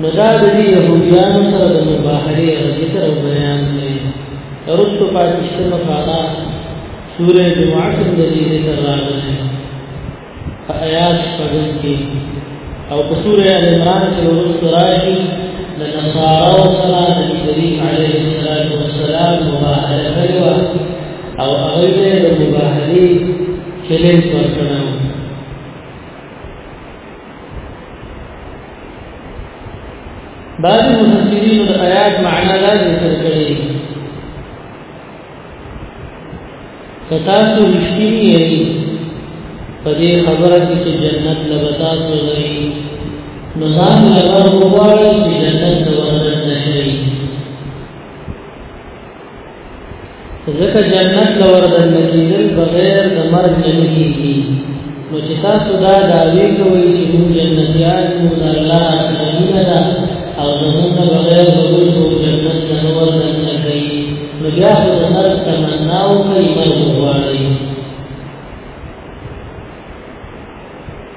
نو دا د دې يهوديانو سره د مباهله ذکر او بیان دی ورسو پاتشته مفادا سوره جمعه کې د دې ذکر راغلی آیات پدې کې او په سوره ال عمران کې ورسو راځي د نصارا سره د کریم علیه الصلاۃ والسلام مباهله کوي او هغه د مباهله چیلنج ورکړو بعض مفسرین د آیات معنا دا ذکر کړي کتا سو رښتینی یې په دې خبره کې چې جنت لبتا سو لري نو ځان له ورغواړي چې جنت ورته نشي ځکه جنت لور د نکیدل بغیر د مرګ نه کیږي نو چې تاسو دا دعوی کوئ چې موږ جنتیان یو د الله اکرمونه ده او زموږ نه بغیر به بل څوک جنت ته نه ورننه کوي نو بیا خو د مرګ تمنا وکړئ مرګ وغواړئ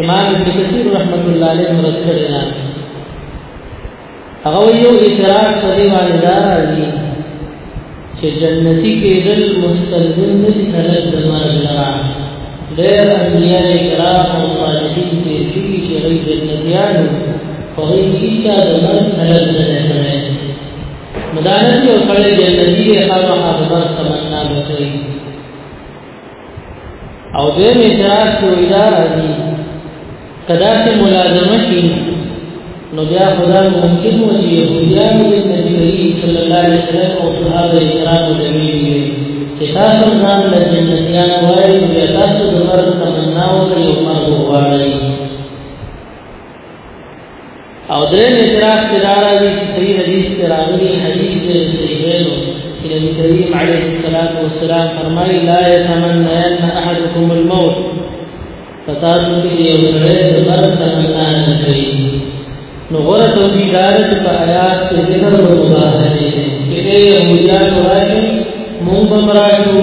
امام ابن کثیر رحمت الله علیه مرتب نه هغه یو اعتراض په دې باندې دا راځي چې جنتی کېدل مستلزم نه دي تر د مرګ لرا ډېر انبیاء کرام او صالحین دې چې چې غي جنتیان په هغه کې چې د مرګ تلل نه لري مدانه یو کله جنتی هغه هغه تمنا وکړي او دې اعتراض کوي دا راځي کدا چې ملازمه شي نو بیا خدا ممکن و چې يهوديان د نبی صلی الله علیه وسلم او صحابه کرام جميل وي چې تاسو ځان له جنتیان وایي نو بیا تاسو د مرګ تمنا وکړئ او مرګ وغواړئ او درې اعتراض کې دا راځي چې صحیح حدیث کې راغلي حدیث کې صحیحینو چې نبی کریم علیه الصلاۃ والسلام فرمایي لا يتمنى ان احدكم الموت فتاسو کې یو سره د مرګ تمنا نه کوي نو غره توحید دارت په آیات کې ذکر او مباهله دي چې دې یهودیان راځي مونږ به راځو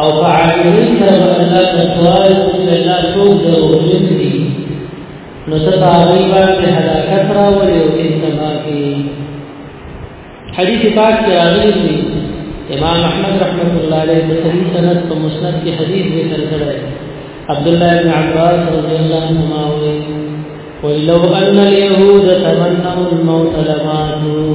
او فعالین سره الله تقوال چې الله څوک د وجود دي نو ته په هغوی باندې هلاکت راولې او دې تباه کړې حدیث پاک کې راغلی دی امام احمد رحمت الله علیه د صحیح سند په مسند کې حدیث ذکر کړی عبد الله بن عباس رضی الله عنهما وایي ولو ان اليهود تمنوا الموت لماتوا